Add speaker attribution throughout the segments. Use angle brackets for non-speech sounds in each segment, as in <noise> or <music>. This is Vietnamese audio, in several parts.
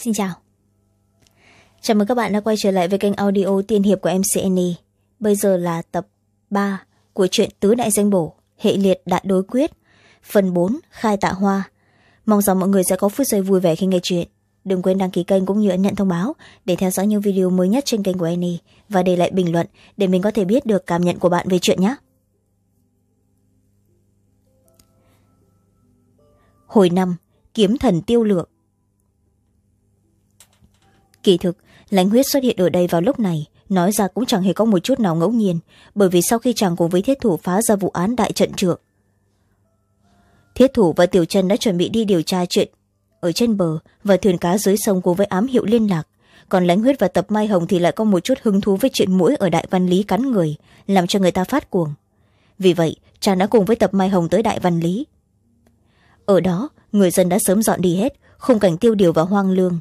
Speaker 1: xin chào. Chào mừng các bạn đã quay trở lại với kênh audio tiên hiệp của mcne bây giờ là tập ba của truyện tứ đại danh bổ, hệ liệt đại đối quyết, phần bốn, khai tạ hoa. Mong rằng mọi người sẽ có phút giây vui vẻ khi nghe chuyện. Đừng quên đăng ký kênh cũng như ấn nhận thông báo để theo dõi những video mới nhất trên kênh của annie và để lại bình luận để mình có thể biết được cảm nhận của bạn về chuyện nhé. Hồi năm, kiếm thần tiêu lược kỳ thực, lãnh huyết xuất hiện ở đây vào lúc này, nói ra cũng chẳng hề có một chút nào ngẫu nhiên, bởi vì sau khi chàng cùng với thiết thủ phá ra vụ án đại trận trượng, thiết thủ và tiểu chân đã chuẩn bị đi điều tra chuyện ở trên bờ và thuyền cá dưới sông cùng với ám hiệu liên lạc. Còn lãnh huyết và tập mai hồng thì lại có một chút hứng thú với chuyện mũi ở đại văn lý cắn người, làm cho người ta phát cuồng. Vì vậy, chàng đã cùng với tập mai hồng tới đại văn lý. Ở đó, người dân đã sớm dọn đi hết, khung cảnh tiêu điều và hoang lương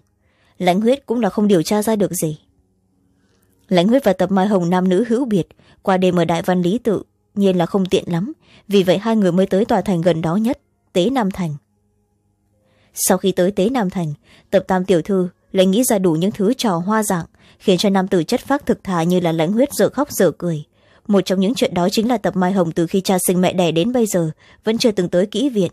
Speaker 1: lãnh huyết cũng là không điều tra ra được gì. Lãnh huyết và tập mai hồng nam nữ hữu biệt, qua đêm ở đại văn lý tự, nhiên là không tiện lắm, vì vậy hai người mới tới tòa thành gần đó nhất, tế nam thành. Sau khi tới tế nam thành, tập tam tiểu thư lại nghĩ ra đủ những thứ trò hoa dạng, khiến cho nam tử chất phác thực thà như là lãnh huyết dở khóc dở cười. Một trong những chuyện đó chính là tập mai hồng từ khi cha sinh mẹ đẻ đến bây giờ, vẫn chưa từng tới kỹ viện.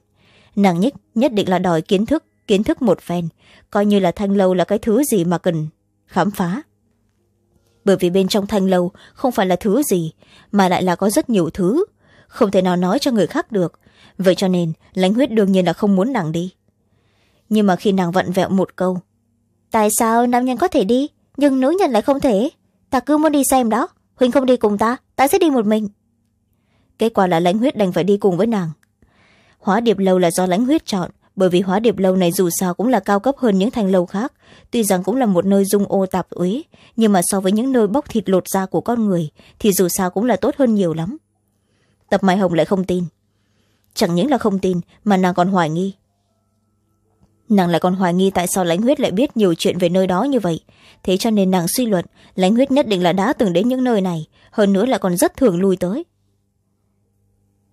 Speaker 1: Nàng nhất nhất định là đòi kiến thức kiến thức một phen. Coi như là thanh lâu là cái thứ gì mà cần khám phá. Bởi vì bên trong thanh lâu không phải là thứ gì, mà lại là có rất nhiều thứ. Không thể nào nói cho người khác được. Vậy cho nên lãnh huyết đương nhiên là không muốn nàng đi. Nhưng mà khi nàng vặn vẹo một câu, tại sao nam nhân có thể đi, nhưng nữ nhân lại không thể? Ta cứ muốn đi xem đó. Huynh không đi cùng ta ta sẽ đi một mình. Kết quả là lãnh huyết đành phải đi cùng với nàng. Hóa điệp lâu là do lãnh huyết chọn bởi vì hóa điệp lâu này dù sao cũng là cao cấp hơn những thành lâu khác. Tuy rằng cũng là một nơi dung ô tạp uế nhưng mà so với những nơi bóc thịt lột da của con người thì dù sao cũng là tốt hơn nhiều lắm. Tập mai hồng lại không tin. Chẳng những là không tin, mà nàng còn hoài nghi. Nàng lại còn hoài nghi tại sao lãnh huyết lại biết nhiều chuyện về nơi đó như vậy. Thế cho nên nàng suy luận, lãnh huyết nhất định là đã từng đến những nơi này, hơn nữa lại còn rất thường lui tới.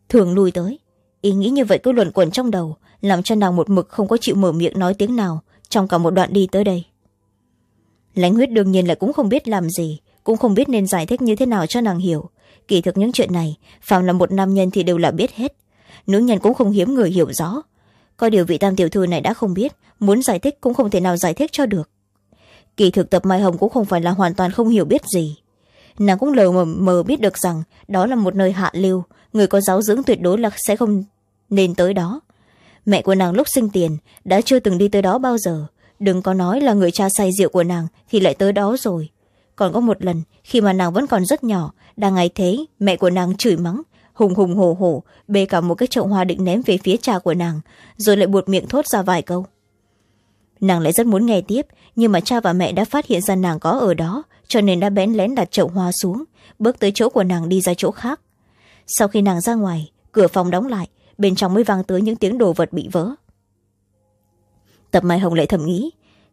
Speaker 1: Thường lui tới ý nghĩ như vậy cứ luẩn quẩn trong đầu làm cho nàng một mực không có chịu mở miệng nói tiếng nào trong cả một đoạn đi tới đây. Lãnh huyết đương nhiên là cũng không biết làm gì cũng không biết nên giải thích như thế nào cho nàng hiểu. Kỳ thực những chuyện này phàm là một nam nhân thì đều là biết hết. Nữ nhân cũng không hiếm người hiểu rõ. Có điều vị tam tiểu thư này đã không biết muốn giải thích cũng không thể nào giải thích cho được. Kỳ thực tập mai hồng cũng không phải là hoàn toàn không hiểu biết gì. Nàng cũng lờ mờ, mờ biết được rằng đó là một nơi hạ lưu người có giáo dưỡng tuyệt đối là sẽ không nên tới đó. Mẹ của nàng lúc sinh tiền, đã chưa từng đi tới đó bao giờ. Đừng có nói là người cha say rượu của nàng thì lại tới đó rồi. Còn có một lần, khi mà nàng vẫn còn rất nhỏ, đang ngày thế, mẹ của nàng chửi mắng, hùng hùng hổ hổ, bê cả một cái chậu hoa định ném về phía cha của nàng, rồi lại buột miệng thốt ra vài câu. Nàng lại rất muốn nghe tiếp, nhưng mà cha và mẹ đã phát hiện ra nàng có ở đó, cho nên đã bén lén đặt chậu hoa xuống, bước tới chỗ của nàng đi ra chỗ khác sau khi nàng ra ngoài, cửa phòng đóng lại, bên trong mới vang tới những tiếng đồ vật bị vỡ. Tập mai hồng lại thầm nghĩ,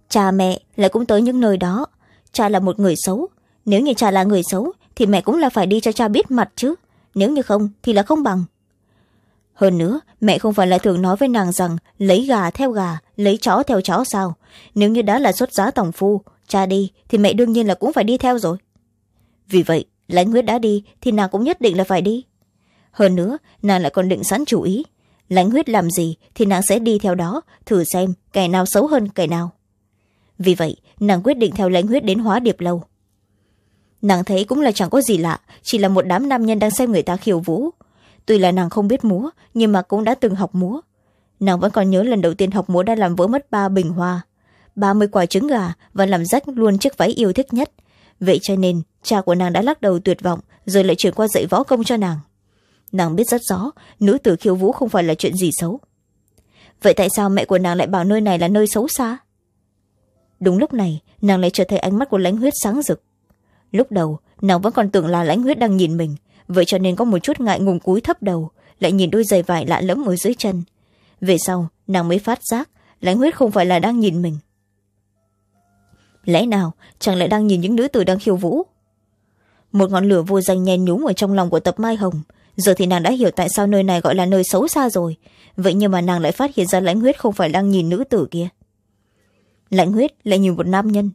Speaker 1: cha mẹ lại cũng tới những nơi đó. Cha là một người xấu. Nếu như cha là người xấu, thì mẹ cũng là phải đi cho cha biết mặt chứ. Nếu như không, thì là không bằng. Hơn nữa, mẹ không phải là thường nói với nàng rằng lấy gà theo gà, lấy chó theo chó sao. Nếu như đã là xuất giá tổng phu, cha đi, thì mẹ đương nhiên là cũng phải đi theo rồi. Vì vậy, lãnh huyết đã đi, thì nàng cũng nhất định là phải đi hơn nữa, nàng lại còn định sẵn chủ ý. Lãnh huyết làm gì thì nàng sẽ đi theo đó, thử xem kẻ nào xấu hơn kẻ nào. Vì vậy, nàng quyết định theo lãnh huyết đến hóa điệp lâu. Nàng thấy cũng là chẳng có gì lạ, chỉ là một đám nam nhân đang xem người ta khiêu vũ. Tuy là nàng không biết múa, nhưng mà cũng đã từng học múa. Nàng vẫn còn nhớ lần đầu tiên học múa đã làm vỡ mất ba bình hoa. Ba mươi quả trứng gà và làm rách luôn chiếc váy yêu thích nhất. Vậy cho nên, cha của nàng đã lắc đầu tuyệt vọng, rồi lại chuyển qua dạy võ công cho nàng nàng biết rất rõ, nữ tử khiêu vũ không phải là chuyện gì xấu. Vậy tại sao mẹ của nàng lại bảo nơi này là nơi xấu xa? Đúng lúc này, nàng lại chợt thấy ánh mắt của lãnh huyết sáng rực. Lúc đầu, nàng vẫn còn tưởng là lãnh huyết đang nhìn mình, vậy cho nên có một chút ngại ngùng cúi thấp đầu, lại nhìn đôi giày vải lạ lẫm ở dưới chân. Về sau, nàng mới phát giác, lãnh huyết không phải là đang nhìn mình. Lẽ nào chẳng lại đang nhìn những nữ tử đang khiêu vũ? Một ngọn lửa vô danh nhen nhúng ở trong lòng của tập mai hồng giờ thì nàng đã hiểu tại sao nơi này gọi là nơi xấu xa rồi. Vậy nhưng mà nàng lại phát hiện ra lãnh huyết không phải đang nhìn nữ tử kia. Lãnh huyết lại nhìn một nam nhân.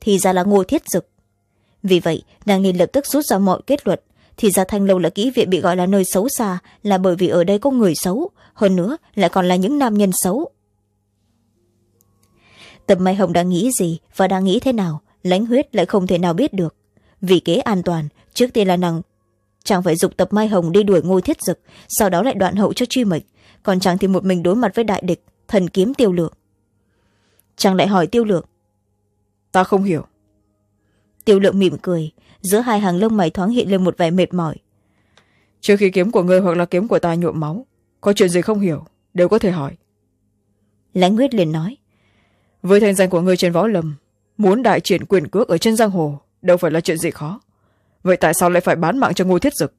Speaker 1: Thì ra là ngô thiết dực. Vì vậy, nàng liền lập tức rút ra mọi kết luận. Thì ra thanh lâu là kỹ viện bị gọi là nơi xấu xa là bởi vì ở đây có người xấu, hơn nữa lại còn là những nam nhân xấu. Tập mai hồng đang nghĩ gì và đang nghĩ thế nào, lãnh huyết lại không thể nào biết được. Vì kế an toàn, trước tiên là nàng chàng phải dục tập mai hồng đi đuổi ngôi thiết dực sau đó lại đoạn hậu cho truy mệnh còn chàng thì một mình đối mặt với đại địch thần kiếm tiêu lượng chàng lại hỏi tiêu lượng
Speaker 2: ta không hiểu.
Speaker 1: Tiêu lượng mỉm cười giữa hai hàng lông mày thoáng hiện lên một vẻ mệt mỏi.
Speaker 2: Trước khi kiếm của ngươi hoặc là kiếm của ta nhuộm máu có chuyện gì không hiểu đều có thể hỏi.
Speaker 1: Lãnh huyết liền nói.
Speaker 2: Với thanh danh của ngươi trên võ lâm muốn đại triển quyền cước ở trên giang hồ đâu phải là chuyện gì khó vậy tại sao lại phải bán mạng cho ngô thiết dực?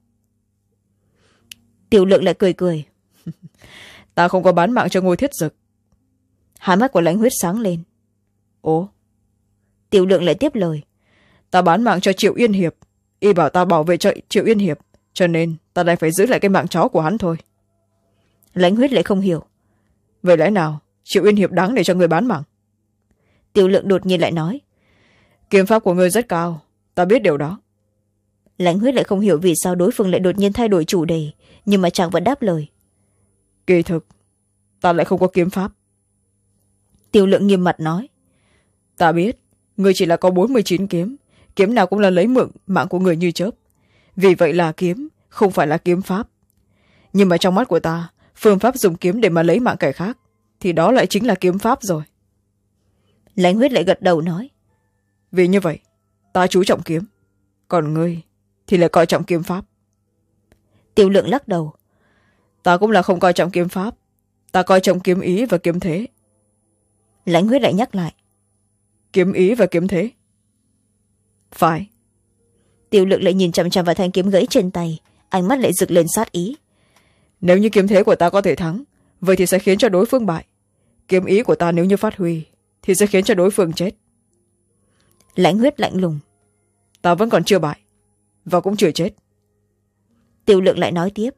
Speaker 1: Tiểu lượng lại cười cười. <laughs>
Speaker 2: Ta không có bán mạng cho ngô thiết dực.
Speaker 1: Hai mắt của lãnh huyết sáng lên.
Speaker 2: Ố
Speaker 1: tiểu lượng lại tiếp lời.
Speaker 2: Ta bán mạng cho triệu yên hiệp. Y bảo ta bảo vệ cho triệu yên hiệp cho nên ta đành phải giữ lại cái mạng chó của hắn thôi.
Speaker 1: Lãnh huyết lại không hiểu.
Speaker 2: Vậy lẽ nào triệu yên hiệp đáng để cho người bán mạng?
Speaker 1: Tiểu lượng đột nhiên lại nói.
Speaker 2: Kiếm pháp của ngươi rất cao ta biết điều đó
Speaker 1: lãnh huyết lại không hiểu vì sao đối phương lại đột nhiên thay đổi chủ đề nhưng mà chàng vẫn đáp lời.
Speaker 2: Kỳ thực ta lại không có kiếm pháp.
Speaker 1: Tiểu lượng nghiêm mặt nói.
Speaker 2: Ta biết người chỉ là có bốn mươi chín kiếm kiếm nào cũng là lấy mượn mạng của người như chớp. Vì vậy là kiếm không phải là kiếm pháp. Nhưng mà trong mắt của ta phương pháp dùng kiếm để mà lấy mạng kẻ khác thì đó lại chính là kiếm pháp rồi.
Speaker 1: Lãnh huyết lại gật đầu nói.
Speaker 2: Vì như vậy ta chú trọng kiếm. Còn ngươi thì lại coi trọng kiếm pháp.
Speaker 1: Tiêu lượng lắc đầu.
Speaker 2: Ta cũng là không coi trọng kiếm pháp. Ta coi trọng kiếm ý và kiếm thế.
Speaker 1: Lãnh huyết lại nhắc lại.
Speaker 2: Kiếm ý và kiếm thế. Phải.
Speaker 1: Tiêu lượng lại nhìn chằm chằm vào thanh kiếm gãy trên tay. Ánh mắt lại rực lên sát ý.
Speaker 2: Nếu như kiếm thế của ta có thể thắng vậy thì sẽ khiến cho đối phương bại. Kiếm ý của ta nếu như phát huy thì sẽ khiến cho đối phương chết.
Speaker 1: Lãnh huyết lạnh lùng.
Speaker 2: Ta vẫn còn chưa bại và cũng chưa chết.
Speaker 1: Tiêu lượng lại nói tiếp.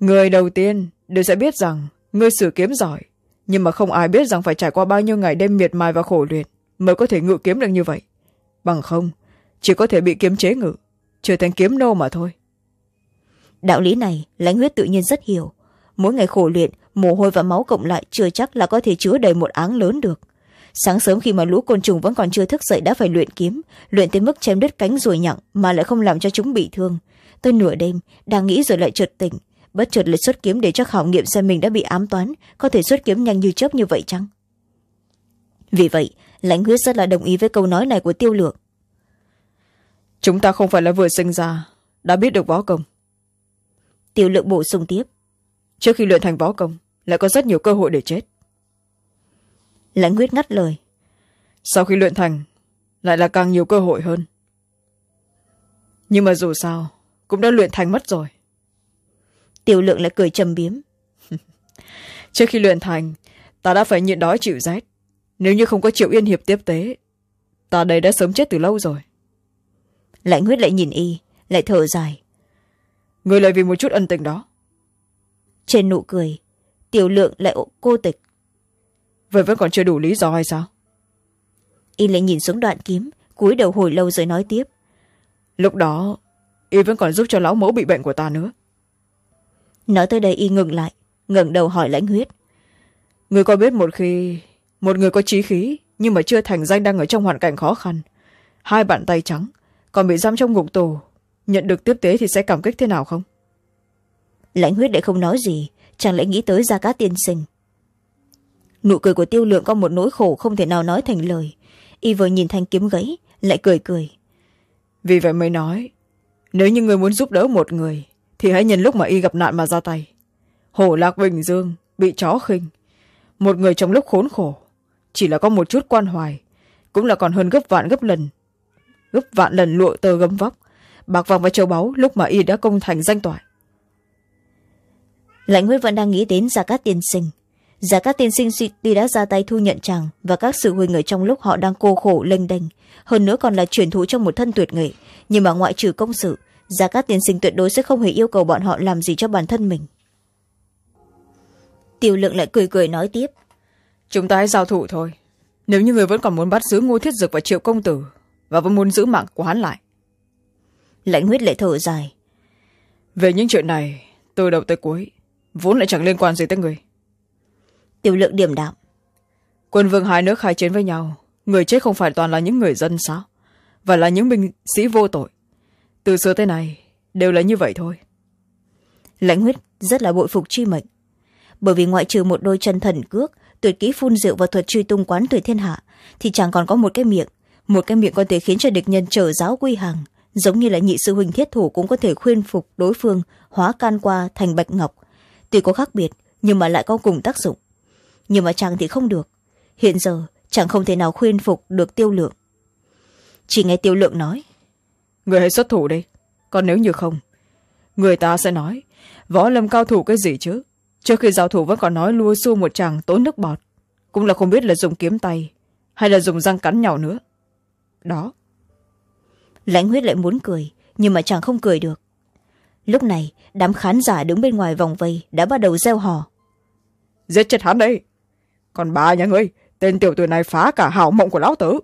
Speaker 2: Người đầu tiên đều sẽ biết rằng ngươi sử kiếm giỏi nhưng mà không ai biết rằng phải trải qua bao nhiêu ngày đêm miệt mài và khổ luyện mới có thể ngự kiếm được như vậy. Bằng không chỉ có thể bị kiếm chế ngự trở thành kiếm nô mà thôi.
Speaker 1: Đạo lý này lãnh huyết tự nhiên rất hiểu. Mỗi ngày khổ luyện mồ hôi và máu cộng lại chưa chắc là có thể chứa đầy một áng lớn được sáng sớm khi mà lũ côn trùng vẫn còn chưa thức dậy đã phải luyện kiếm luyện tới mức chém đứt cánh rồi nhặng mà lại không làm cho chúng bị thương. Tới nửa đêm đang nghĩ rồi lại chợt tỉnh bất chợt lại xuất kiếm để cho khảo nghiệm xem mình đã bị ám toán có thể xuất kiếm nhanh như chớp như vậy chăng? Vì vậy lãnh huyết rất là đồng ý với câu nói này của tiêu lượng.
Speaker 2: Chúng ta không phải là vừa sinh ra đã biết được võ công.
Speaker 1: Tiêu lượng bổ sung tiếp.
Speaker 2: Trước khi luyện thành võ công lại có rất nhiều cơ hội để chết
Speaker 1: lãnh huyết ngắt lời.
Speaker 2: Sau khi luyện thành lại là càng nhiều cơ hội hơn. Nhưng mà dù sao cũng đã luyện thành mất rồi.
Speaker 1: Tiểu lượng lại cười trầm biếm. <laughs>
Speaker 2: Trước khi luyện thành ta đã phải nhịn đói chịu rét. Nếu như không có triệu yên hiệp tiếp tế ta đây đã sớm chết từ lâu rồi.
Speaker 1: Lãnh huyết lại nhìn y lại thở dài.
Speaker 2: Người lại vì một chút ân tình đó.
Speaker 1: Trên nụ cười tiểu lượng lại cô tịch
Speaker 2: vậy vẫn còn chưa đủ lý do hay sao?
Speaker 1: Y lại nhìn xuống đoạn kiếm cúi đầu hồi lâu rồi nói tiếp.
Speaker 2: Lúc đó y vẫn còn giúp cho lão mẫu bị bệnh của ta nữa.
Speaker 1: Nói tới đây y ngừng lại ngẩng đầu hỏi lãnh huyết.
Speaker 2: Người có biết một khi một người có trí khí nhưng mà chưa thành danh đang ở trong hoàn cảnh khó khăn hai bàn tay trắng còn bị giam trong ngục tù nhận được tiếp tế thì sẽ cảm kích thế nào không?
Speaker 1: Lãnh huyết lại không nói gì chàng lại nghĩ tới gia cát tiên sinh nụ cười của tiêu lượng có một nỗi khổ không thể nào nói thành lời. Y vừa nhìn thanh kiếm gãy lại cười cười.
Speaker 2: Vì vậy mới nói nếu như người muốn giúp đỡ một người thì hãy nhân lúc mà y gặp nạn mà ra tay. Hổ lạc bình dương bị chó khinh. Một người trong lúc khốn khổ chỉ là có một chút quan hoài cũng là còn hơn gấp vạn gấp lần. Gấp vạn lần lụa tơ gấm vóc bạc vàng và châu báu lúc mà y đã công thành danh toại.
Speaker 1: Lãnh huyết vẫn đang nghĩ đến gia cát tiên sinh gia cát tiên sinh tuy đã ra tay thu nhận chàng và các sự huynh ở trong lúc họ đang cô khổ lênh đênh. Hơn nữa còn là truyền thụ trong một thân tuyệt nghệ. Nhưng mà ngoại trừ công sự gia cát tiên sinh tuyệt đối sẽ không hề yêu cầu bọn họ làm gì cho bản thân mình. Tiểu lượng lại cười cười nói tiếp.
Speaker 2: Chúng ta hãy giao thủ thôi. Nếu như người vẫn còn muốn bắt giữ ngô thiết dực và triệu công tử và vẫn muốn giữ mạng của hắn lại.
Speaker 1: Lãnh huyết lại thở dài.
Speaker 2: Về những chuyện này từ đầu tới cuối vốn lại chẳng liên quan gì tới người
Speaker 1: tiểu lượng điểm đạm.
Speaker 2: Quân vương hai nước khai chiến với nhau người chết không phải toàn là những người dân sao? Và là những binh sĩ vô tội. Từ xưa tới nay đều là như vậy thôi.
Speaker 1: Lãnh huyết rất là bội phục chi mệnh. Bởi vì ngoại trừ một đôi chân thần cước tuyệt kỹ phun rượu và thuật truy tung quán tuyệt thiên hạ thì chẳng còn có một cái miệng. Một cái miệng có thể khiến cho địch nhân trở giáo quy hàng giống như là nhị sư huynh thiết thủ cũng có thể khuyên phục đối phương hóa can qua thành bạch ngọc. Tuy có khác biệt nhưng mà lại có cùng tác dụng nhưng mà chàng thì không được. Hiện giờ chàng không thể nào khuyên phục được tiêu lượng. Chỉ nghe tiêu lượng nói
Speaker 2: người hãy xuất thủ đi. Còn nếu như không người ta sẽ nói võ lâm cao thủ cái gì chứ? Trước khi giao thủ vẫn còn nói lua xua một chàng tốn nước bọt. Cũng là không biết là dùng kiếm tay hay là dùng răng cắn nhau nữa. Đó.
Speaker 1: Lãnh huyết lại muốn cười nhưng mà chàng không cười được. Lúc này đám khán giả đứng bên ngoài vòng vây đã bắt đầu gieo hò.
Speaker 2: Giết chết hắn đây còn bà nhà ngươi, tên tiểu tử này phá cả hảo mộng của lão tử.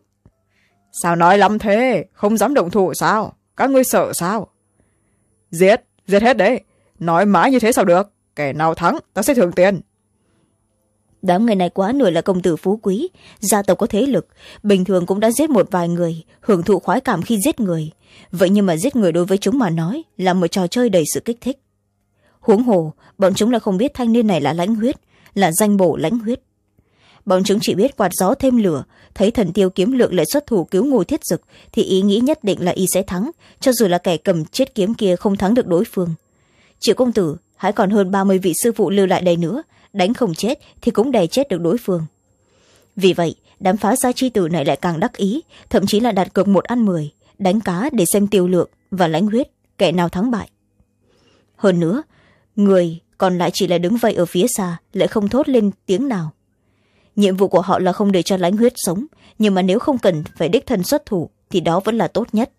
Speaker 2: Sao nói lắm thế? Không dám động thủ sao? Các ngươi sợ sao? Giết giết hết đấy. Nói mãi như thế sao được? Kẻ nào thắng, ta sẽ thưởng tiền.
Speaker 1: Đám người này quá nổi là công tử phú quý, gia tộc có thế lực, bình thường cũng đã giết một vài người, hưởng thụ khoái cảm khi giết người. Vậy nhưng mà giết người đối với chúng mà nói là một trò chơi đầy sự kích thích. Huống hồ, bọn chúng là không biết thanh niên này là lãnh huyết, là danh bổ lãnh huyết bọn chúng chỉ biết quạt gió thêm lửa, thấy thần tiêu kiếm lượng lại xuất thủ cứu ngô thiết dực, thì ý nghĩ nhất định là y sẽ thắng, cho dù là kẻ cầm chết kiếm kia không thắng được đối phương. Triệu công tử, hãy còn hơn ba mươi vị sư phụ lưu lại đây nữa, đánh không chết thì cũng đè chết được đối phương. Vì vậy, đám phá gia chi tử này lại càng đắc ý, thậm chí là đặt cược một ăn mười, đánh cá để xem tiêu lượng và lãnh huyết, kẻ nào thắng bại. Hơn nữa, người còn lại chỉ là đứng vây ở phía xa, lại không thốt lên tiếng nào nhiệm vụ của họ là không để cho lãnh huyết sống, nhưng mà nếu không cần phải đích thân xuất thủ, thì đó vẫn là tốt nhất.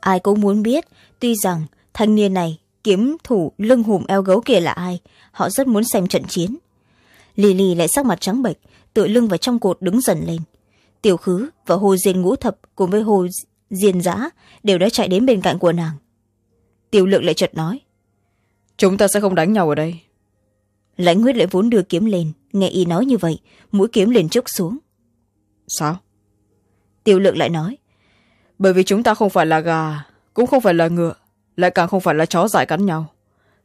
Speaker 1: Ai cũng muốn biết, tuy rằng thanh niên này kiếm thủ lưng hùm eo gấu kia là ai, họ rất muốn xem trận chiến. Lì lì lại sắc mặt trắng bệch, tựa lưng vào trong cột đứng dần lên. Tiểu khứ và hồ diên ngũ thập cùng với hồ diên giã đều đã chạy đến bên cạnh của nàng. Tiểu lượng lại chợt nói,
Speaker 2: chúng ta sẽ không đánh nhau ở đây
Speaker 1: lãnh huyết lại vốn đưa kiếm lên nghe y nói như vậy mũi kiếm liền trúc xuống.
Speaker 2: Sao?
Speaker 1: Tiểu lượng lại nói
Speaker 2: bởi vì chúng ta không phải là gà cũng không phải là ngựa lại càng không phải là chó dại cắn nhau.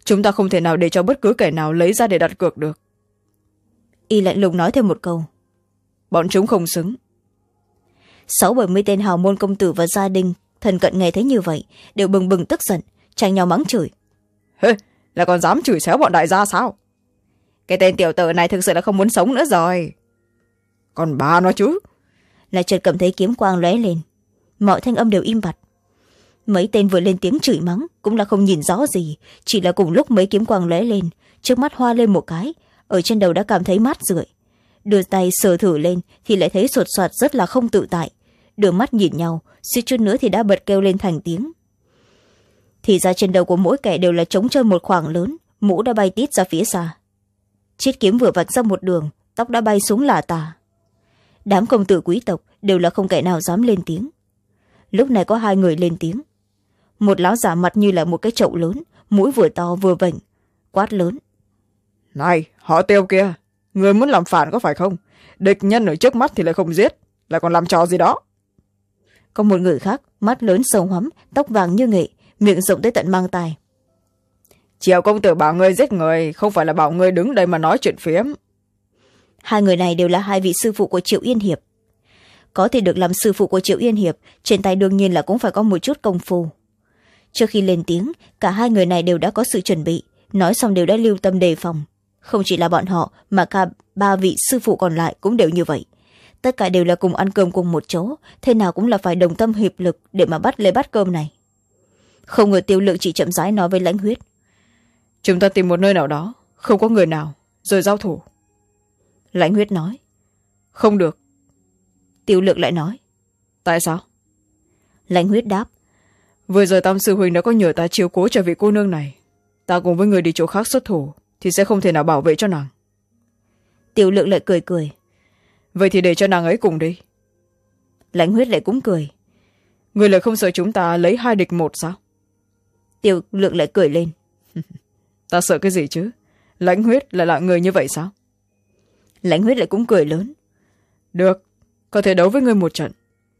Speaker 2: Chúng ta không thể nào để cho bất cứ kẻ nào lấy ra để đặt cược được.
Speaker 1: Y lạnh lùng nói thêm một câu.
Speaker 2: Bọn chúng không xứng.
Speaker 1: Sáu bảy mươi tên hào môn công tử và gia đình thần cận nghe thấy như vậy đều bừng bừng tức giận tranh nhau mắng chửi.
Speaker 2: Hê là còn dám chửi xéo bọn đại gia sao cái tên tiểu tử này thực sự là không muốn sống nữa rồi. Còn ba nó chứ?
Speaker 1: Là chợt cảm thấy kiếm quang lóe lên. Mọi thanh âm đều im bặt. Mấy tên vừa lên tiếng chửi mắng, cũng là không nhìn rõ gì. Chỉ là cùng lúc mấy kiếm quang lóe lên, trước mắt hoa lên một cái, ở trên đầu đã cảm thấy mát rượi. Đưa tay sờ thử lên, thì lại thấy sột soạt rất là không tự tại. Đưa mắt nhìn nhau, suýt chút nữa thì đã bật kêu lên thành tiếng. Thì ra trên đầu của mỗi kẻ đều là trống trơn một khoảng lớn, mũ đã bay tít ra phía xa chiếc kiếm vừa vặn ra một đường tóc đã bay xuống là tà. Đám công tử quý tộc đều là không kẻ nào dám lên tiếng. Lúc này có hai người lên tiếng. Một lão giả mặt như là một cái chậu lớn mũi vừa to vừa vểnh quát lớn.
Speaker 2: Này họ tiêu kia người muốn làm phản có phải không? Địch nhân ở trước mắt thì lại không giết lại còn làm trò gì đó?
Speaker 1: Có một người khác mắt lớn sâu hoắm tóc vàng như nghệ miệng rộng tới tận mang tài
Speaker 2: triệu công tử bảo ngươi giết người, không phải là bảo ngươi đứng đây mà nói chuyện phiếm.
Speaker 1: Hai người này đều là hai vị sư phụ của triệu yên hiệp. Có thể được làm sư phụ của triệu yên hiệp, trên tay đương nhiên là cũng phải có một chút công phu. Trước khi lên tiếng, cả hai người này đều đã có sự chuẩn bị, nói xong đều đã lưu tâm đề phòng. Không chỉ là bọn họ, mà cả ba vị sư phụ còn lại cũng đều như vậy. Tất cả đều là cùng ăn cơm cùng một chỗ, thế nào cũng là phải đồng tâm hiệp lực để mà bắt lấy bát cơm này. Không ngờ tiêu lượng chỉ chậm rãi nói với lãnh huyết
Speaker 2: chúng ta tìm một nơi nào đó không có người nào rồi giao thủ.
Speaker 1: Lãnh huyết nói.
Speaker 2: Không được.
Speaker 1: Tiêu lượng lại nói.
Speaker 2: Tại sao?
Speaker 1: Lãnh huyết đáp.
Speaker 2: Vừa rồi tam sư huynh đã có nhờ ta chiếu cố cho vị cô nương này. Ta cùng với người đi chỗ khác xuất thủ thì sẽ không thể nào bảo vệ cho nàng.
Speaker 1: Tiểu lượng lại cười cười.
Speaker 2: Vậy thì để cho nàng ấy cùng đi.
Speaker 1: Lãnh huyết lại cũng cười.
Speaker 2: Người lại không sợ chúng ta lấy hai địch một sao?
Speaker 1: Tiêu lượng lại cười lên <laughs>
Speaker 2: ta sợ cái gì chứ? Lãnh huyết là loại người như vậy sao?
Speaker 1: Lãnh huyết lại cũng cười lớn.
Speaker 2: Được có thể đấu với người một trận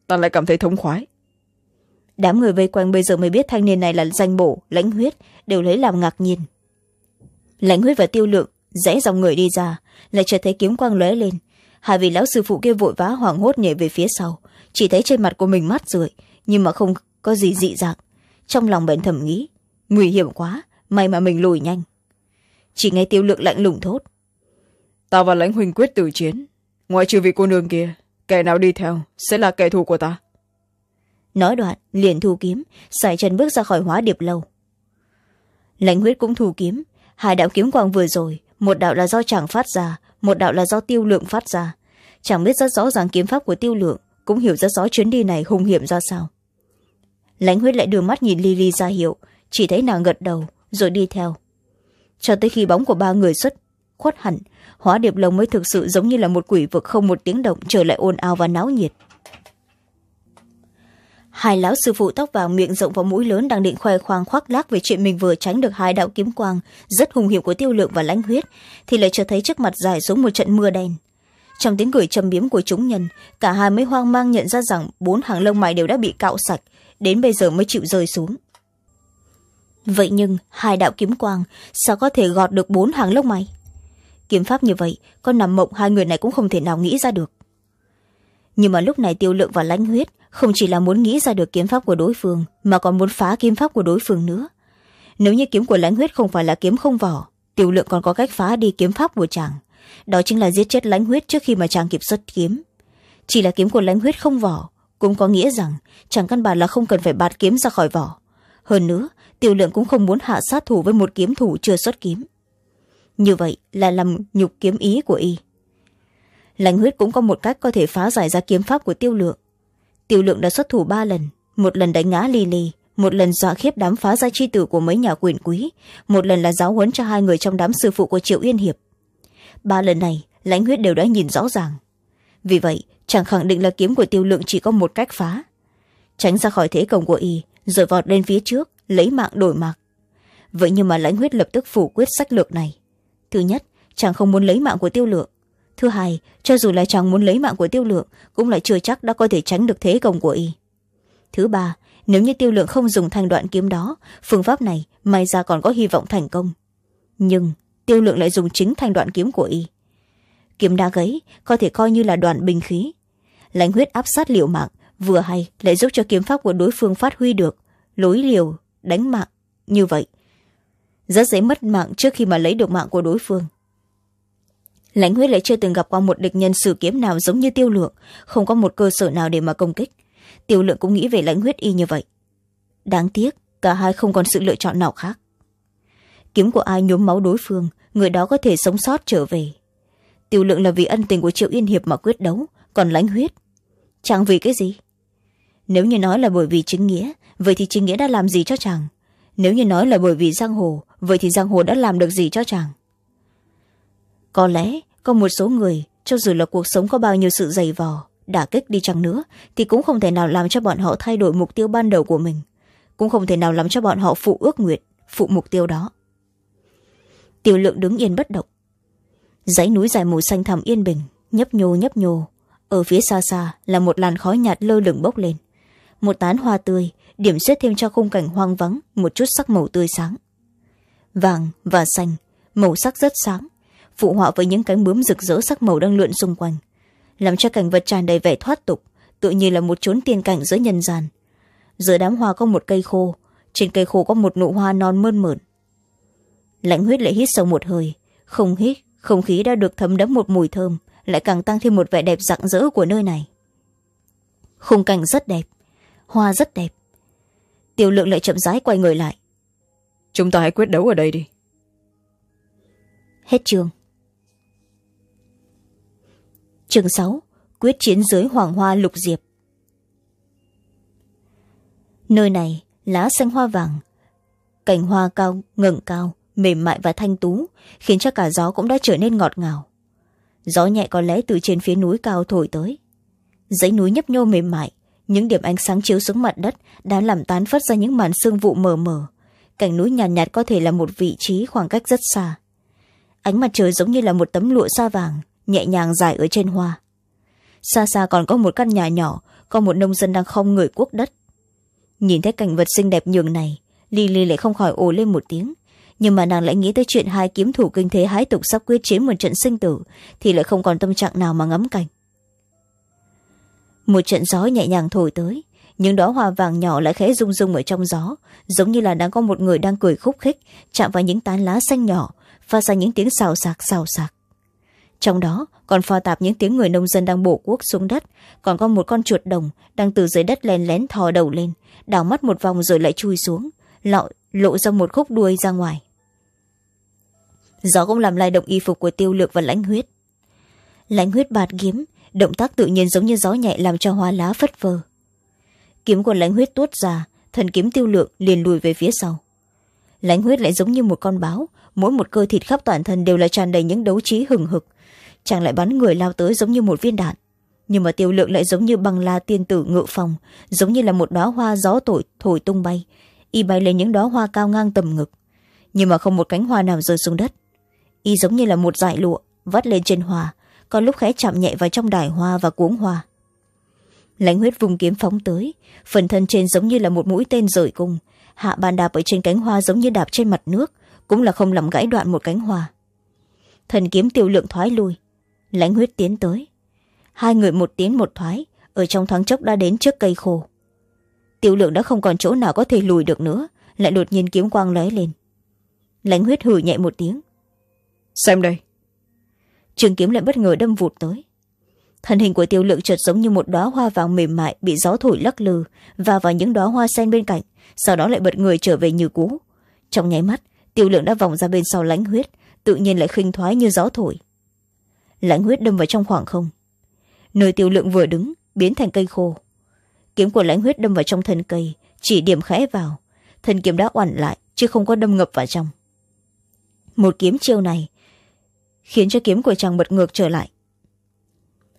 Speaker 2: ta lại cảm thấy thống khoái.
Speaker 1: Đám người vây quanh bây giờ mới biết thanh niên này là danh bổ lãnh huyết đều lấy làm ngạc nhiên. Lãnh huyết và tiêu lượng rẽ dòng người đi ra lại chợt thấy kiếm quang lóe lên. Hai vị lão sư phụ kia vội vã hoảng hốt nhảy về phía sau chỉ thấy trên mặt của mình mắt rượi nhưng mà không có gì dị dạng. Trong lòng bèn thầm nghĩ nguy hiểm quá may mà mình lùi nhanh. Chỉ nghe tiêu lượng lạnh lùng thốt.
Speaker 2: Ta và lãnh huynh quyết tử chiến. Ngoại trừ vị cô nương kia kẻ nào đi theo sẽ là kẻ thù của ta.
Speaker 1: Nói đoạn liền thu kiếm xài chân bước ra khỏi hóa điệp lâu. Lãnh huyết cũng thu kiếm. Hai đạo kiếm quang vừa rồi một đạo là do chàng phát ra một đạo là do tiêu lượng phát ra. Chẳng biết rất rõ ràng kiếm pháp của tiêu lượng cũng hiểu rất rõ chuyến đi này hung hiểm ra sao. Lãnh huyết lại đưa mắt nhìn lily ra hiệu chỉ thấy nàng gật đầu rồi đi theo. Cho tới khi bóng của ba người xuất khuất hẳn, hóa điệp lồng mới thực sự giống như là một quỷ vực không một tiếng động, trở lại ồn ào và náo nhiệt. Hai lão sư phụ tóc vàng miệng rộng và mũi lớn đang định khoe khoang khoác lác về chuyện mình vừa tránh được hai đạo kiếm quang, rất hùng hiệu của tiêu lượng và lãnh huyết, thì lại cho thấy trước mặt dài xuống một trận mưa đen. Trong tiếng cười châm biếm của chúng nhân, cả hai mới hoang mang nhận ra rằng bốn hàng lông mày đều đã bị cạo sạch, đến bây giờ mới chịu rơi xuống vậy nhưng hai đạo kiếm quang sao có thể gọt được bốn hàng lông mày? Kiếm pháp như vậy con nằm mộng hai người này cũng không thể nào nghĩ ra được. Nhưng mà lúc này tiêu lượng và lãnh huyết không chỉ là muốn nghĩ ra được kiếm pháp của đối phương, mà còn muốn phá kiếm pháp của đối phương nữa. Nếu như kiếm của lãnh huyết không phải là kiếm không vỏ, tiêu lượng còn có cách phá đi kiếm pháp của chàng. Đó chính là giết chết lãnh huyết trước khi mà chàng kịp xuất kiếm. Chỉ là kiếm của lãnh huyết không vỏ, cũng có nghĩa rằng chàng căn bản là không cần phải bạt kiếm ra khỏi vỏ. Hơn nữa tiêu lượng cũng không muốn hạ sát thủ với một kiếm thủ chưa xuất kiếm. Như vậy là làm nhục kiếm ý của y. Lãnh huyết cũng có một cách có thể phá giải ra kiếm pháp của tiêu lượng. Tiêu lượng đã xuất thủ ba lần, một lần đánh ngã ly ly một lần dọa khiếp đám phá ra chi tử của mấy nhà quyền quý, một lần là giáo huấn cho hai người trong đám sư phụ của triệu yên hiệp. Ba lần này lãnh huyết đều đã nhìn rõ ràng. Vì vậy, chẳng khẳng định là kiếm của tiêu lượng chỉ có một cách phá. Tránh ra khỏi thế cổng của y, rồi vọt lên phía trước lấy mạng đổi mạng. Vậy nhưng mà lãnh huyết lập tức phủ quyết sách lược này. Thứ nhất, chàng không muốn lấy mạng của tiêu lượng. Thứ hai, cho dù là chàng muốn lấy mạng của tiêu lượng, cũng lại chưa chắc đã có thể tránh được thế công của y. Thứ ba, nếu như tiêu lượng không dùng thanh đoạn kiếm đó, phương pháp này may ra còn có hy vọng thành công. Nhưng tiêu lượng lại dùng chính thanh đoạn kiếm của y. Kiếm đá gấy có thể coi như là đoạn bình khí. Lãnh huyết áp sát liệu mạng, vừa hay lại giúp cho kiếm pháp của đối phương phát huy được lối liều đánh mạng như vậy. Rất dễ mất mạng trước khi mà lấy được mạng của đối phương. Lãnh huyết lại chưa từng gặp qua một địch nhân sử kiếm nào giống như tiêu lượng. Không có một cơ sở nào để mà công kích. Tiêu lượng cũng nghĩ về lãnh huyết y như vậy. Đáng tiếc, cả hai không còn sự lựa chọn nào khác. Kiếm của ai nhuốm máu đối phương, người đó có thể sống sót trở về. Tiêu lượng là vì ân tình của triệu yên hiệp mà quyết đấu, còn lãnh huyết. Chẳng vì cái gì. Nếu như nói là bởi vì chính nghĩa vậy thì chính nghĩa đã làm gì cho chàng? Nếu như nói là bởi vì giang hồ, vậy thì giang hồ đã làm được gì cho chàng? Có lẽ có một số người, cho dù là cuộc sống có bao nhiêu sự dày vò, đả kích đi chăng nữa, thì cũng không thể nào làm cho bọn họ thay đổi mục tiêu ban đầu của mình. Cũng không thể nào làm cho bọn họ phụ ước nguyện, phụ mục tiêu đó. Tiểu lượng đứng yên bất động. Dãy núi dài màu xanh thẳm yên bình, nhấp nhô nhấp nhô. Ở phía xa xa là một làn khói nhạt lơ lửng bốc lên. Một tán hoa tươi điểm xuyết thêm cho khung cảnh hoang vắng, một chút sắc màu tươi sáng. Vàng và xanh, màu sắc rất sáng, phụ họa với những cánh bướm rực rỡ sắc màu đang lượn xung quanh, làm cho cảnh vật tràn đầy vẻ thoát tục tự như là một chốn tiên cảnh giữa nhân gian. Giữa đám hoa có một cây khô, trên cây khô có một nụ hoa non mơn mởn. Lãnh huyết lại hít sâu một hơi, không hít, không khí đã được thấm đẫm một mùi thơm, lại càng tăng thêm một vẻ đẹp rạng rỡ của nơi này. Khung cảnh rất đẹp, hoa rất đẹp tiểu lượng lại chậm rãi quay người lại.
Speaker 2: Chúng ta hãy quyết đấu ở đây đi.
Speaker 1: Hết chương. Chương sáu quyết chiến dưới hoàng hoa lục diệp. Nơi này lá xanh hoa vàng cành hoa cao ngẩng cao mềm mại và thanh tú khiến cho cả gió cũng đã trở nên ngọt ngào. Gió nhẹ có lẽ từ trên phía núi cao thổi tới. Dãy núi nhấp nhô mềm mại những điểm ánh sáng chiếu xuống mặt đất đã làm tán phất ra những màn sương vụ mờ mờ. Cảnh núi nhàn nhạt, nhạt có thể là một vị trí khoảng cách rất xa. Ánh mặt trời giống như là một tấm lụa sa vàng nhẹ nhàng dài ở trên hoa. Xa xa còn có một căn nhà nhỏ có một nông dân đang không người cuốc đất. Nhìn thấy cảnh vật xinh đẹp nhường này lily lại không khỏi ồ lên một tiếng. Nhưng mà nàng lại nghĩ tới chuyện hai kiếm thủ kinh thế hái tục sắp quyết chiến một trận sinh tử thì lại không còn tâm trạng nào mà ngắm cảnh một trận gió nhẹ nhàng thổi tới những đóa hoa vàng nhỏ lại khẽ rung rung ở trong gió, giống như là đang có một người đang cười khúc khích, chạm vào những tán lá xanh nhỏ, phát ra những tiếng xào xạc xào xạc. Trong đó, còn pha tạp những tiếng người nông dân đang bổ cuốc xuống đất, còn có một con chuột đồng đang từ dưới đất len lén thò đầu lên, đào mắt một vòng rồi lại chui xuống, lọ, lộ ra một khúc đuôi ra ngoài. Gió cũng làm lay động y phục của tiêu lược và lãnh huyết. Lãnh huyết bạt kiếm động tác tự nhiên giống như gió nhẹ làm cho hoa lá phất phơ. Kiếm của lãnh huyết tuốt ra, thần kiếm tiêu lượng liền lùi về phía sau. Lãnh huyết lại giống như một con báo, mỗi một cơ thịt khắp toàn thân đều là tràn đầy những đấu trí hừng hực. Chàng lại bắn người lao tới giống như một viên đạn, nhưng mà tiêu lượng lại giống như băng la tiên tử ngự phòng, giống như là một đóa hoa gió thổi thổi tung bay, y bay lên những đóa hoa cao ngang tầm ngực. Nhưng mà không một cánh hoa nào rơi xuống đất. Y giống như là một dải lụa vắt lên trên hoa có lúc khẽ chạm nhẹ vào trong đài hoa và cuống hoa. Lãnh huyết vùng kiếm phóng tới, phần thân trên giống như là một mũi tên rời cung. Hạ bàn đạp ở trên cánh hoa giống như đạp trên mặt nước, cũng là không làm gãy đoạn một cánh hoa. Thần kiếm tiêu lượng thoái lui. Lãnh huyết tiến tới. Hai người một tiến một thoái, ở trong thoáng chốc đã đến trước cây khô. Tiêu lượng đã không còn chỗ nào có thể lùi được nữa, lại đột nhiên kiếm quang lóe lên. Lãnh huyết hử nhẹ một tiếng.
Speaker 2: Xem đây
Speaker 1: trường kiếm lại bất ngờ đâm vụt tới. Thân hình của tiêu lượng chợt giống như một đoá hoa vàng mềm mại bị gió thổi lắc lư và vào những đoá hoa sen bên cạnh, sau đó lại bật người trở về như cũ. Trong nháy mắt, tiêu lượng đã vòng ra bên sau lãnh huyết, tự nhiên lại khinh thoái như gió thổi. Lãnh huyết đâm vào trong khoảng không. Nơi tiêu lượng vừa đứng, biến thành cây khô. Kiếm của lãnh huyết đâm vào trong thân cây, chỉ điểm khẽ vào. Thân kiếm đã oằn lại, chứ không có đâm ngập vào trong. Một kiếm chiêu này khiến cho kiếm của chàng bật ngược trở lại.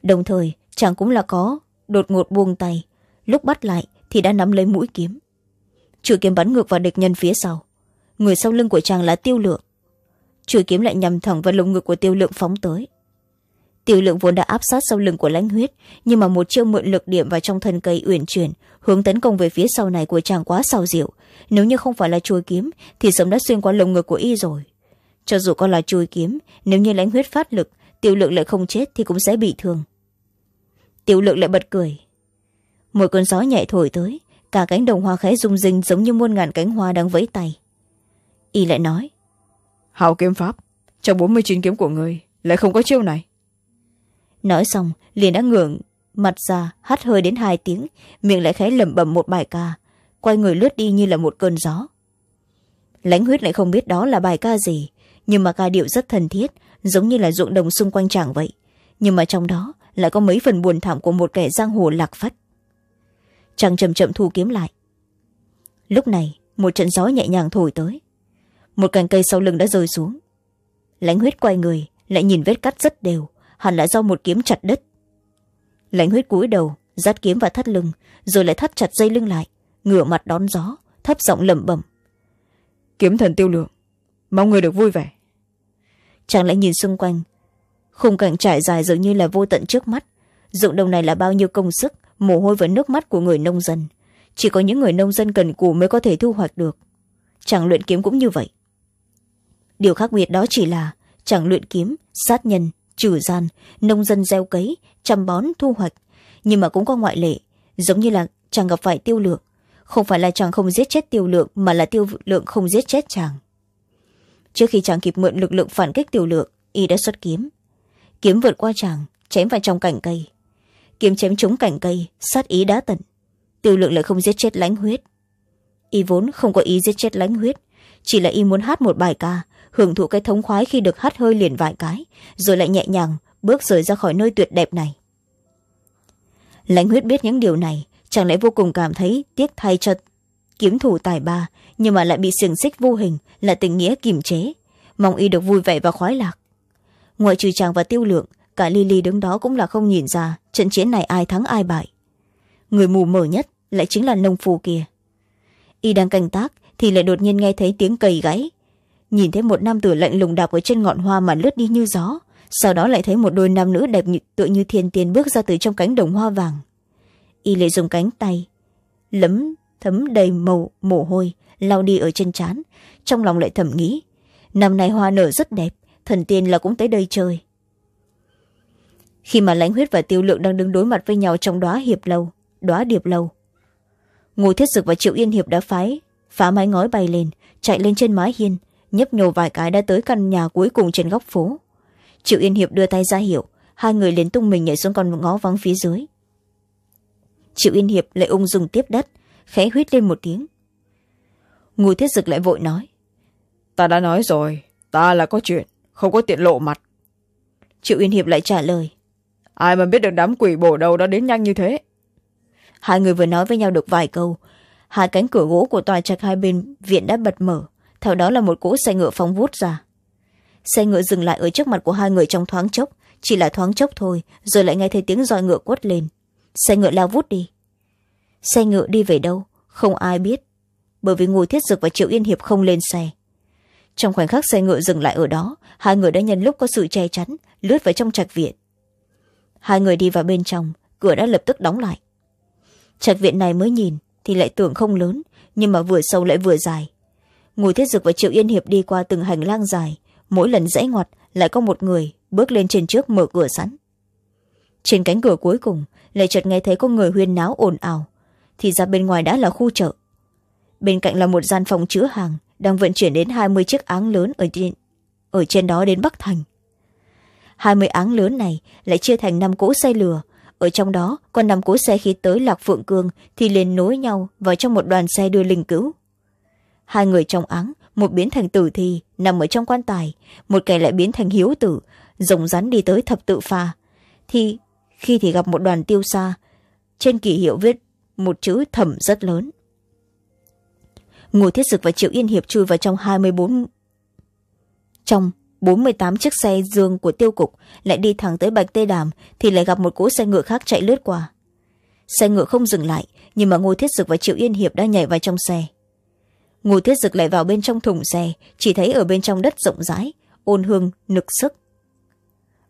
Speaker 1: Đồng thời, chàng cũng là có, đột ngột buông tay. Lúc bắt lại thì đã nắm lấy mũi kiếm. Chuỗi kiếm bắn ngược vào địch nhân phía sau. Người sau lưng của chàng là tiêu lượng. Chuỗi kiếm lại nhằm thẳng vào lồng ngực của tiêu lượng phóng tới. Tiêu lượng vốn đã áp sát sau lưng của lãnh huyết, nhưng mà một chiêu mượn lực điểm vào trong thân cây uyển chuyển, hướng tấn công về phía sau này của chàng quá xào diệu. Nếu như không phải là chuôi kiếm, thì sớm đã xuyên qua lồng ngực của y rồi cho dù có là chui kiếm nếu như lãnh huyết phát lực tiểu lượng lại không chết thì cũng sẽ bị thương. Tiểu lượng lại bật cười. Một cơn gió nhẹ thổi tới cả cánh đồng hoa khẽ rung rinh giống như muôn ngàn cánh hoa đang vẫy tay. Y lại nói
Speaker 2: hào kiếm pháp trong bốn mươi chín kiếm của người lại không có chiêu này.
Speaker 1: Nói xong liền đã ngưỡng mặt ra hắt hơi đến hai tiếng miệng lại khẽ lẩm bẩm một bài ca quay người lướt đi như là một cơn gió. Lãnh huyết lại không biết đó là bài ca gì nhưng mà ca điệu rất thân thiết, giống như là ruộng đồng xung quanh chàng vậy. Nhưng mà trong đó lại có mấy phần buồn thảm của một kẻ giang hồ lạc phất. Chàng chậm chậm thu kiếm lại. Lúc này, một trận gió nhẹ nhàng thổi tới. Một cành cây sau lưng đã rơi xuống. Lãnh huyết quay người, lại nhìn vết cắt rất đều, hẳn là do một kiếm chặt đất lãnh huyết cúi đầu, dắt kiếm và thắt lưng, rồi lại thắt chặt dây lưng lại, ngửa mặt đón gió, thấp giọng lẩm bẩm.
Speaker 2: Kiếm thần tiêu lượng, mong người được vui vẻ
Speaker 1: chàng lại nhìn xung quanh. Khung cảnh trải dài dường như là vô tận trước mắt. Dụng đồng này là bao nhiêu công sức, mồ hôi và nước mắt của người nông dân. Chỉ có những người nông dân cần cù mới có thể thu hoạch được. Chàng luyện kiếm cũng như vậy. Điều khác biệt đó chỉ là, chàng luyện kiếm, sát nhân, trừ gian, nông dân gieo cấy, chăm bón, thu hoạch. Nhưng mà cũng có ngoại lệ, giống như là chàng gặp phải tiêu lượng. Không phải là chàng không giết chết tiêu lượng, mà là tiêu lượng không giết chết chàng trước khi chàng kịp mượn lực lượng phản kích tiêu lượng, y đã xuất kiếm. Kiếm vượt qua chàng, chém vào trong cành cây. Kiếm chém trúng cành cây, sát ý đã tận. Tiêu lượng lại không giết chết lãnh huyết. Y vốn không có ý giết chết lãnh huyết, chỉ là y muốn hát một bài ca, hưởng thụ cái thống khoái khi được hát hơi liền vài cái, rồi lại nhẹ nhàng bước rời ra khỏi nơi tuyệt đẹp này. Lãnh huyết biết những điều này chẳng lẽ vô cùng cảm thấy tiếc thay cho kiếm thủ tài ba nhưng mà lại bị xiềng xích vô hình là tình nghĩa kiềm chế. Mong y được vui vẻ và khoái lạc. Ngoại trừ chàng và tiêu lượng cả lily đứng đó cũng là không nhìn ra trận chiến này ai thắng ai bại. Người mù mờ nhất lại chính là nông phù kia. Y đang canh tác thì lại đột nhiên nghe thấy tiếng cầy gãy nhìn thấy một nam tử lạnh lùng đạp ở trên ngọn hoa mà lướt đi như gió sau đó lại thấy một đôi nam nữ đẹp như, tựa như thiên tiên bước ra từ trong cánh đồng hoa vàng. Y lại dùng cánh tay lấm thấm đầy màu, mồ hôi, lau đi ở trên trán. Trong lòng lại thầm nghĩ, năm nay hoa nở rất đẹp, thần tiên là cũng tới đây chơi. Khi mà lãnh huyết và tiêu lượng đang đứng đối mặt với nhau trong đóa hiệp lâu đóa điệp lâu ngô thiết dực và triệu yên hiệp đã phái, phá mái ngói bay lên, chạy lên trên mái hiên, nhấp nhổ vài cái đã tới căn nhà cuối cùng trên góc phố. Triệu yên hiệp đưa tay ra hiệu, hai người liền tung mình nhảy xuống con ngó vắng phía dưới. Triệu yên hiệp lại ung dung tiếp đất khẽ huýt lên một tiếng. Ngô thiết dực lại vội nói
Speaker 2: ta đã nói rồi ta là có chuyện không có tiện lộ mặt.
Speaker 1: Triệu yên hiệp lại trả lời
Speaker 2: ai mà biết được đám quỷ bổ đầu đã đến nhanh như thế?
Speaker 1: Hai người vừa nói với nhau được vài câu hai cánh cửa gỗ của tòa trạch hai bên viện đã bật mở theo đó là một cỗ xe ngựa phóng vút ra. Xe ngựa dừng lại ở trước mặt của hai người trong thoáng chốc chỉ là thoáng chốc thôi rồi lại nghe thấy tiếng roi ngựa quất lên. Xe ngựa lao vút đi xe ngựa đi về đâu, không ai biết. Bởi vì ngồi thiết dực và triệu yên hiệp không lên xe. Trong khoảnh khắc xe ngựa dừng lại ở đó, hai người đã nhân lúc có sự che chắn, lướt vào trong trạch viện. Hai người đi vào bên trong, cửa đã lập tức đóng lại. Trạch viện này mới nhìn, thì lại tưởng không lớn, nhưng mà vừa sâu lại vừa dài. Ngồi thiết dực và triệu yên hiệp đi qua từng hành lang dài. Mỗi lần rẽ ngoặt, lại có một người bước lên trên trước mở cửa sẵn. Trên cánh cửa cuối cùng, lại chợt nghe thấy có người huyên náo ồn ào thì ra bên ngoài đã là khu chợ. Bên cạnh là một gian phòng chứa hàng đang vận chuyển đến hai mươi chiếc áng lớn ở trên, ở trên đó đến bắc thành. hai mươi áng lớn này lại chia thành năm cỗ xe lừa ở trong đó còn năm cỗ xe khi tới lạc phượng cương thì liền nối nhau vào trong một đoàn xe đưa linh cứu. Hai người trong áng một biến thành tử thi nằm ở trong quan tài một kẻ lại biến thành hiếu tử rồng rắn đi tới thập tự pha. Thì khi thì gặp một đoàn tiêu xa trên kỷ hiệu viết một chữ thẩm rất lớn. Ngô thiết dực và triệu yên hiệp chui vào trong hai mươi bốn, trong bốn mươi tám chiếc xe dương của tiêu cục, lại đi thẳng tới bạch tê đàm thì lại gặp một cỗ xe ngựa khác chạy lướt qua. Xe ngựa không dừng lại, nhưng mà ngô thiết dực và triệu yên hiệp đã nhảy vào trong xe. Ngô thiết dực lại vào bên trong thùng xe, chỉ thấy ở bên trong đất rộng rãi, ôn hương, nực sức.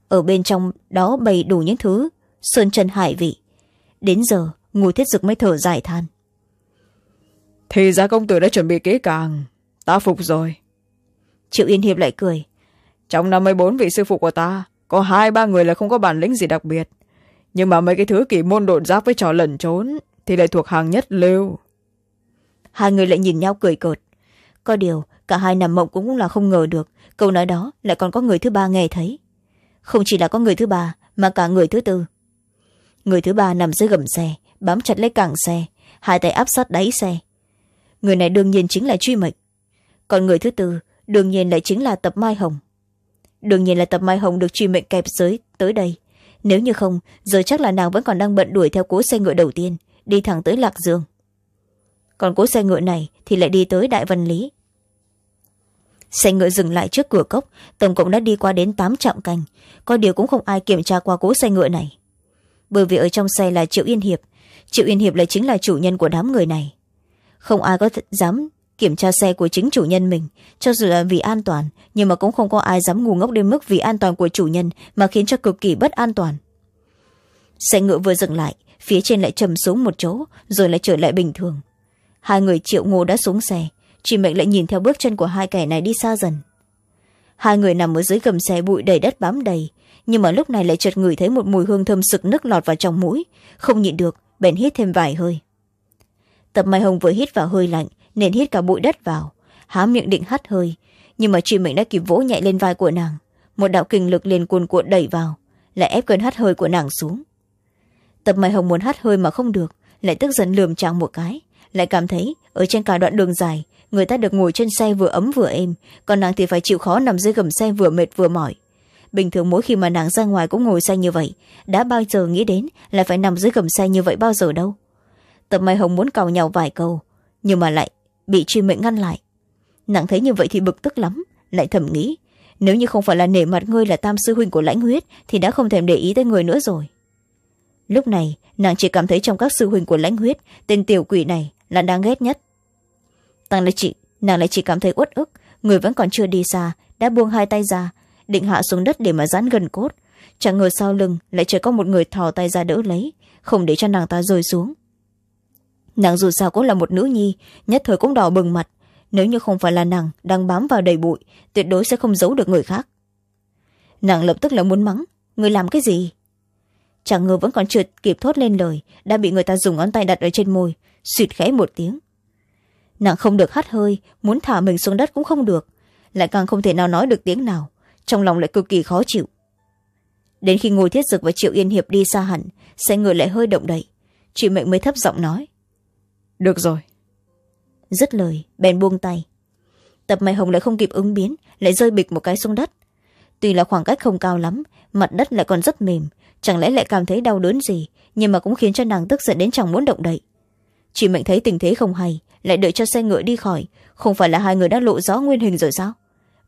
Speaker 1: Ở bên trong đó bày đủ những thứ, sơn chân hải vị. Đến giờ ngô thiết dực mới thở dài than.
Speaker 2: Thì ra công tử đã chuẩn bị kỹ càng. Ta phục rồi.
Speaker 1: Triệu yên hiệp lại cười.
Speaker 2: Trong năm mươi bốn vị sư phụ của ta có hai ba người là không có bản lĩnh gì đặc biệt. Nhưng mà mấy cái thứ kỳ môn độn giáp với trò lẩn trốn thì lại thuộc hàng nhất lưu.
Speaker 1: Hai người lại nhìn nhau cười cợt. Có điều cả hai nằm mộng cũng là không ngờ được. Câu nói đó lại còn có người thứ ba nghe thấy. Không chỉ là có người thứ ba mà cả người thứ tư. Người thứ ba nằm dưới gầm xe bám chặt lấy cẳng xe, hai tay áp sát đáy xe. Người này đương nhiên chính là truy mệnh. Còn người thứ tư đương nhiên lại chính là tập mai hồng. Đương nhiên là tập mai hồng được truy mệnh kẹp giới tới đây. Nếu như không, giờ chắc là nàng vẫn còn đang bận đuổi theo cố xe ngựa đầu tiên, đi thẳng tới lạc dương. Còn cố xe ngựa này thì lại đi tới đại văn lý. Xe ngựa dừng lại trước cửa cốc, tổng cộng đã đi qua đến tám trạm canh có điều cũng không ai kiểm tra qua cố xe ngựa này. Bởi vì ở trong xe là triệu yên hiệp triệu yên hiệp lại chính là chủ nhân của đám người này. Không ai có dám kiểm tra xe của chính chủ nhân mình, cho dù là vì an toàn, nhưng mà cũng không có ai dám ngu ngốc đến mức vì an toàn của chủ nhân mà khiến cho cực kỳ bất an toàn. Xe ngựa vừa dừng lại, phía trên lại trầm xuống một chỗ, rồi lại trở lại bình thường. Hai người triệu ngô đã xuống xe chị mệnh lại nhìn theo bước chân của hai kẻ này đi xa dần. Hai người nằm ở dưới gầm xe bụi đầy đất bám đầy, nhưng mà lúc này lại chợt ngửi thấy một mùi hương thơm sực nức lọt vào trong mũi, không nhịn được bèn hít thêm vài hơi. Tập mai hồng vừa hít vào hơi lạnh, nên hít cả bụi đất vào. Há miệng định hắt hơi, nhưng mà chị mình đã kịp vỗ nhẹ lên vai của nàng. Một đạo kình lực liền cuồn cuộn đẩy vào, lại ép cơn hắt hơi của nàng xuống. Tập mai hồng muốn hắt hơi mà không được, lại tức giận lườm chàng một cái. Lại cảm thấy, ở trên cả đoạn đường dài, người ta được ngồi trên xe vừa ấm vừa êm, còn nàng thì phải chịu khó nằm dưới gầm xe vừa mệt vừa mỏi bình thường mỗi khi mà nàng ra ngoài cũng ngồi xe như vậy, đã bao giờ nghĩ đến là phải nằm dưới gầm xe như vậy bao giờ đâu. Tập mai hồng muốn cào nhau vài câu, nhưng mà lại bị truy mệnh ngăn lại. Nàng thấy như vậy thì bực tức lắm, lại thầm nghĩ, nếu như không phải là nể mặt ngươi là tam sư huynh của lãnh huyết thì đã không thèm để ý tới người nữa rồi. Lúc này, nàng chỉ cảm thấy trong các sư huynh của lãnh huyết, tên tiểu quỷ này là đáng ghét nhất. Tăng lại chỉ nàng lại chỉ cảm thấy uất ức, người vẫn còn chưa đi xa, đã buông hai tay ra định hạ xuống đất để mà dán gần cốt. Chẳng ngờ sau lưng lại chỉ có một người thò tay ra đỡ lấy, không để cho nàng ta rơi xuống. Nàng dù sao cũng là một nữ nhi, nhất thời cũng đỏ bừng mặt. Nếu như không phải là nàng đang bám vào đầy bụi, tuyệt đối sẽ không giấu được người khác. Nàng lập tức là muốn mắng, người làm cái gì? Chẳng ngờ vẫn còn chưa kịp thốt lên lời, đã bị người ta dùng ngón tay đặt ở trên môi, suýt khẽ một tiếng. Nàng không được hắt hơi, muốn thả mình xuống đất cũng không được, lại càng không thể nào nói được tiếng nào trong lòng lại cực kỳ khó chịu. Đến khi ngồi thiết dực và triệu yên hiệp đi xa hẳn xe người lại hơi động đậy. Chị mệnh mới thấp giọng nói.
Speaker 2: Được rồi.
Speaker 1: Dứt lời bèn buông tay. Tập mày hồng lại không kịp ứng biến lại rơi bịch một cái xuống đất. Tuy là khoảng cách không cao lắm mặt đất lại còn rất mềm chẳng lẽ lại cảm thấy đau đớn gì nhưng mà cũng khiến cho nàng tức giận đến chẳng muốn động đậy. Chị mệnh thấy tình thế không hay lại đợi cho xe ngựa đi khỏi không phải là hai người đã lộ rõ nguyên hình rồi sao?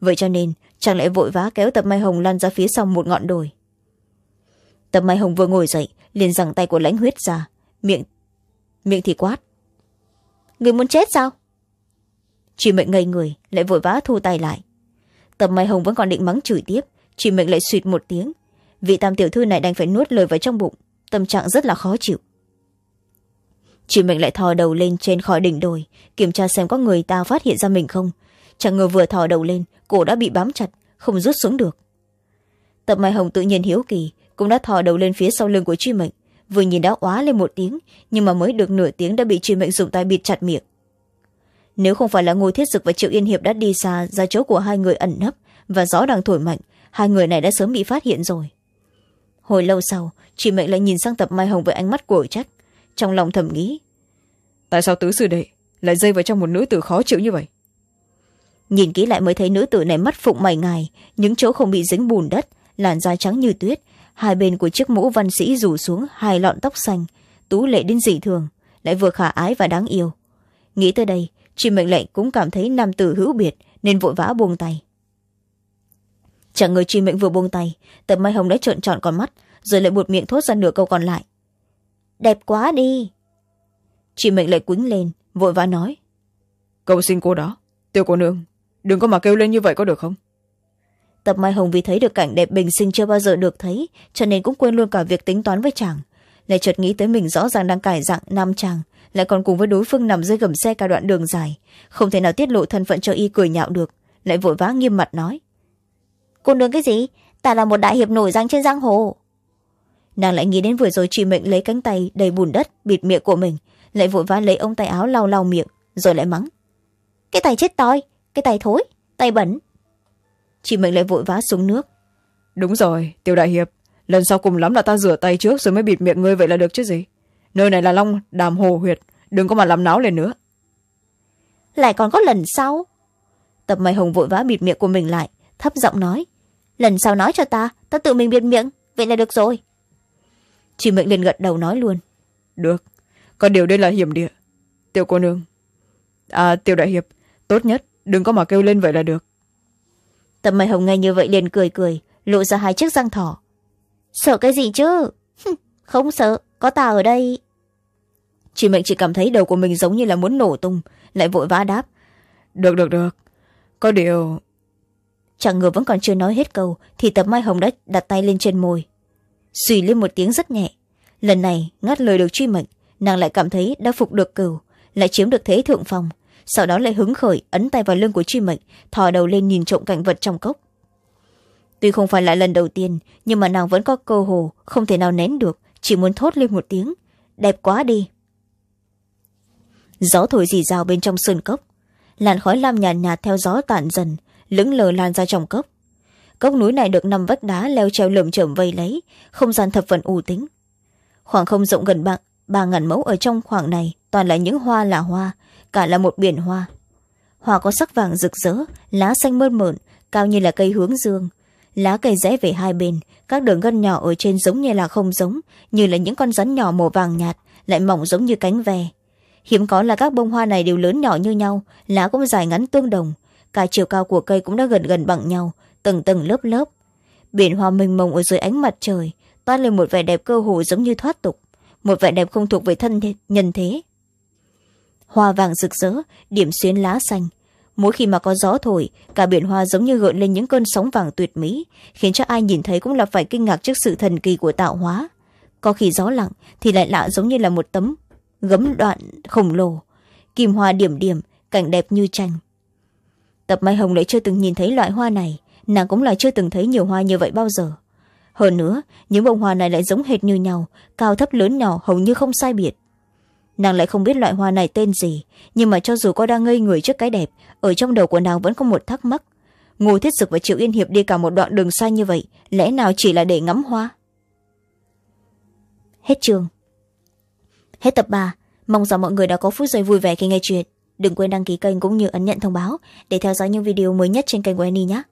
Speaker 1: Vậy cho nên chàng lại vội vã kéo tập mai hồng lan ra phía sau một ngọn đồi. Tập mai hồng vừa ngồi dậy, liền giằng tay của lãnh huyết ra. Miệng miệng thì quát. Người muốn chết sao? Chị mệnh ngây người, lại vội vã thu tay lại. Tập mai hồng vẫn còn định mắng chửi tiếp chị mệnh lại suỵt một tiếng. Vị tam tiểu thư này đành phải nuốt lời vào trong bụng, tâm trạng rất là khó chịu. Chị mệnh lại thò đầu lên trên khỏi đỉnh đồi, kiểm tra xem có người ta phát hiện ra mình không chẳng ngờ vừa thò đầu lên, cổ đã bị bám chặt, không rút xuống được. Tập mai hồng tự nhiên hiếu kỳ, cũng đã thò đầu lên phía sau lưng của truy mệnh. Vừa nhìn đã óa lên một tiếng, nhưng mà mới được nửa tiếng đã bị truy mệnh dùng tay bịt chặt miệng. Nếu không phải là ngô thiết dực và triệu yên hiệp đã đi xa, ra chỗ của hai người ẩn nấp, và gió đang thổi mạnh, hai người này đã sớm bị phát hiện rồi. Hồi lâu sau chị mệnh lại nhìn sang tập mai hồng với ánh mắt của trách. Trong lòng thầm nghĩ,
Speaker 2: tại sao tứ sư đệ lại dây vào trong một nữ tử khó chịu như vậy?
Speaker 1: Nhìn kỹ lại mới thấy nữ tử này mắt phụng mày ngài, những chỗ không bị dính bùn đất, làn da trắng như tuyết. Hai bên của chiếc mũ văn sĩ rủ xuống hai lọn tóc xanh, tú lệ đến dị thường, lại vừa khả ái và đáng yêu. Nghĩ tới đây chị mệnh lệnh cũng cảm thấy nam tử hữu biệt, nên vội vã buông tay. Chẳng ngờ chị mệnh vừa buông tay, tập mai hồng đã trợn tròn con mắt, rồi lại buột miệng thốt ra nửa câu còn lại. Đẹp quá đi! Chị mệnh lại quýnh lên, vội vã nói.
Speaker 2: Cầu xin cô đó, tiêu cô nương đừng có mà kêu lên như vậy có được không?
Speaker 1: Tập mai hồng vì thấy được cảnh đẹp bình sinh chưa bao giờ được thấy cho nên cũng quên luôn cả việc tính toán với chàng. Lại chợt nghĩ tới mình rõ ràng đang cải dạng nam chàng lại còn cùng với đối phương nằm dưới gầm xe cả đoạn đường dài. Không thể nào tiết lộ thân phận cho y cười nhạo được lại vội vã nghiêm mặt nói. Cô nương cái gì? Ta là một đại hiệp nổi danh trên giang hồ. Nàng lại nghĩ đến vừa rồi chị mệnh lấy cánh tay đầy bùn đất bịt miệng của mình lại vội vã lấy ông tay áo lau lau miệng rồi lại mắng. Cái tay chết toi cái tay thối tay bẩn. Chị mệnh lại vội vã xuống nước.
Speaker 2: Đúng rồi tiêu đại hiệp lần sau cùng lắm là ta rửa tay trước rồi mới bịt miệng ngươi vậy là được chứ gì? Nơi này là long đàm hồ huyệt đừng có mà làm náo lên nữa.
Speaker 1: Lại còn có lần sau. Tập mày hồng vội vã bịt miệng của mình lại thấp giọng nói lần sau nói cho ta ta tự mình bịt miệng vậy là được rồi. Chị mệnh liền gật đầu nói luôn
Speaker 2: được còn điều đây là hiểm địa. Tiêu cô nương. À tiêu đại hiệp tốt nhất đừng có mà kêu lên vậy là được.
Speaker 1: Tập mày hồng nghe như vậy liền cười cười lộ ra hai chiếc răng thỏ. Sợ cái gì chứ? Không sợ có ta ở đây. Chị mệnh chỉ cảm thấy đầu của mình giống như là muốn nổ tung lại vội vã đáp.
Speaker 2: Được được được. Có điều
Speaker 1: chẳng ngờ vẫn còn chưa nói hết câu thì tập mai hồng đã đặt tay lên trên môi. Suy lên một tiếng rất nhẹ. Lần này ngắt lời được truy mệnh nàng lại cảm thấy đã phục được cừu lại chiếm được thế thượng phòng sau đó lại hứng khởi ấn tay vào lưng của truy mệnh thò đầu lên nhìn trộm cảnh vật trong cốc. Tuy không phải là lần đầu tiên nhưng mà nàng vẫn có cơ hồ không thể nào nén được chỉ muốn thốt lên một tiếng đẹp quá đi. Gió thổi dì rào bên trong sơn cốc. Làn khói lam nhàn nhạt, nhạt theo gió tản dần lững lờ lan ra trong cốc. Cốc núi này được năm vách đá leo treo lởm chởm vây lấy không gian thập phần ù tính. Khoảng không rộng gần ba, ba ngàn mẫu ở trong khoảng này toàn là những hoa là hoa cả là một biển hoa. Hoa có sắc vàng rực rỡ, lá xanh mơn mởn, cao như là cây hướng dương. Lá cây rẽ về hai bên, các đường gân nhỏ ở trên giống như là không giống, như là những con rắn nhỏ màu vàng nhạt, lại mỏng giống như cánh ve. Hiếm có là các bông hoa này đều lớn nhỏ như nhau, lá cũng dài ngắn tương đồng. Cả chiều cao của cây cũng đã gần gần bằng nhau, tầng tầng lớp lớp. Biển hoa mênh mông ở dưới ánh mặt trời, toát lên một vẻ đẹp cơ hồ giống như thoát tục. Một vẻ đẹp không thuộc về thân nhân thế hoa vàng rực rỡ, điểm xuyến lá xanh. Mỗi khi mà có gió thổi, cả biển hoa giống như gợn lên những cơn sóng vàng tuyệt mỹ, khiến cho ai nhìn thấy cũng là phải kinh ngạc trước sự thần kỳ của tạo hóa. Có khi gió lặng thì lại lạ giống như là một tấm gấm đoạn khổng lồ, kim hoa điểm điểm, cảnh đẹp như tranh. Tập mai hồng lại chưa từng nhìn thấy loại hoa này, nàng cũng là chưa từng thấy nhiều hoa như vậy bao giờ. Hơn nữa, những bông hoa này lại giống hệt như nhau, cao thấp lớn nhỏ, hầu như không sai biệt nàng lại không biết loại hoa này tên gì, nhưng mà cho dù có đang ngây người trước cái đẹp, ở trong đầu của nàng vẫn có một thắc mắc. Ngô thiết dực và triệu yên hiệp đi cả một đoạn đường xa như vậy, lẽ nào chỉ là để ngắm hoa? Hết chương. Hết tập ba. Mong rằng mọi người đã có phút giây vui vẻ khi nghe chuyện. Đừng quên đăng ký kênh cũng như ấn nhận thông báo để theo dõi những video mới nhất trên kênh của Annie nhé.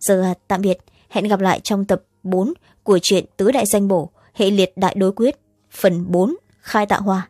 Speaker 1: Giờ tạm biệt. Hẹn gặp lại trong tập bốn của truyện tứ đại danh bổ, hệ liệt đại đối quyết, phần bốn, khai tạ hoa.